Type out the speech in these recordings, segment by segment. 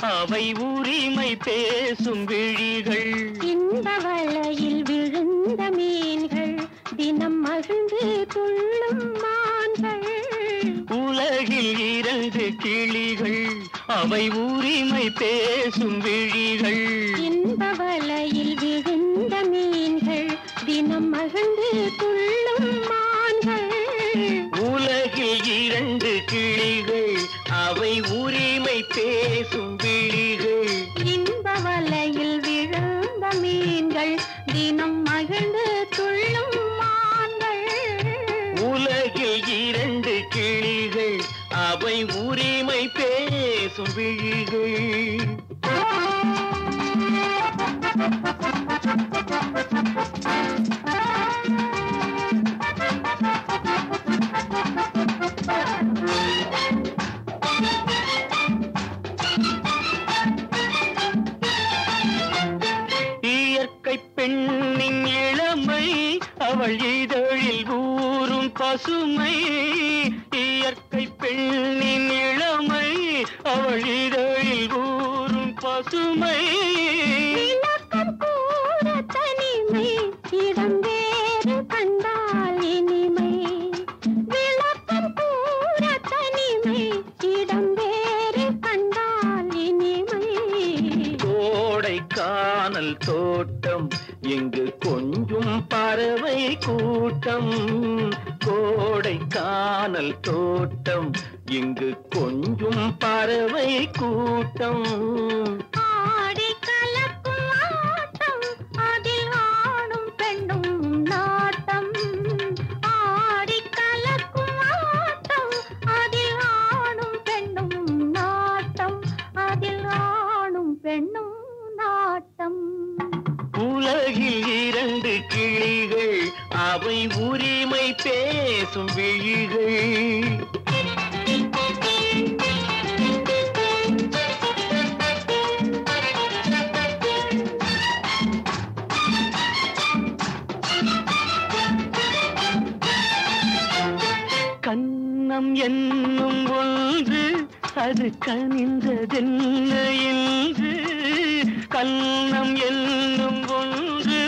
அவை உரிமை பேசும் விழிகள். இன்ப வலையில் விழுந்த மீன்கள் தினம் மகிழ்ந்து துள்ளும் மான்கள். உலகில் இரண்டு கிளிகள் அவை உரிமை பேசும் விழிகள். இன்ப வலையில் விழுந்த மீன்கள் தினம் மகிழ்ந்து துள்ளும் உரிமை உரிமை பேசும் விழிகள். இயற்கை பெண்ணின் இளமை அவள் இதழில் ஊறும் பசுமை. இயற்கை அவள் இதழில் ஊறும் பசுமை தனிமை இடம் வேறு கண்டால் இனிமை. விளக்கம் கூற தனிமை இடம் வேறு கண்டால் இனிமை. கோடை காணல் தோட்டம் எங்கு கொஞ்சும் பறவை கூட்டம். கோடை காணல் தோட்டம் இங்கு கொஞ்சும் பறவை கூட்டம். ஆடி கலக்கும் ஆட்டம் அதில் ஆணும் பெண்ணும் நாட்டம். ஆடி கலக்கும் ஆட்டம் அதில் ஆணும் பெண்ணும் நாட்டம். அதில் ஆணும் பெண்ணும் நாட்டம். உலகில் இரண்டு கிளிகள் அவை உரிமை பேசும் விழிகள். மனம் என்னும் ஒன்று அது கனிந்ததென்ன என்று கண்ணம் என்னும் ஒன்று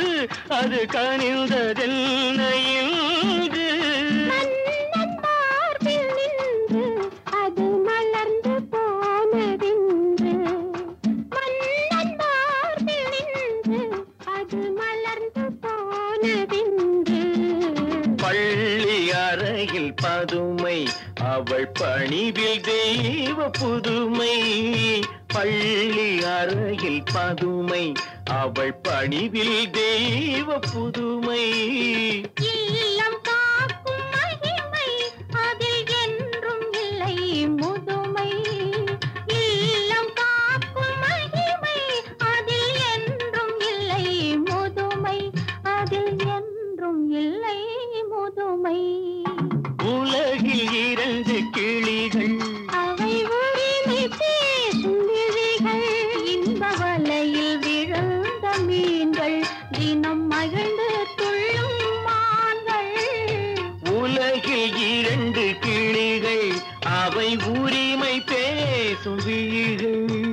அது கனிந்ததென்ன பள்ளி அறையில் பதுமை அவள் பணிவில் தெய்வ புதுமை. பள்ளி அறையில் பதுமை அவள் பணிவில் தெய்வ புதுமை. உரிமை பேசும் விழிகள்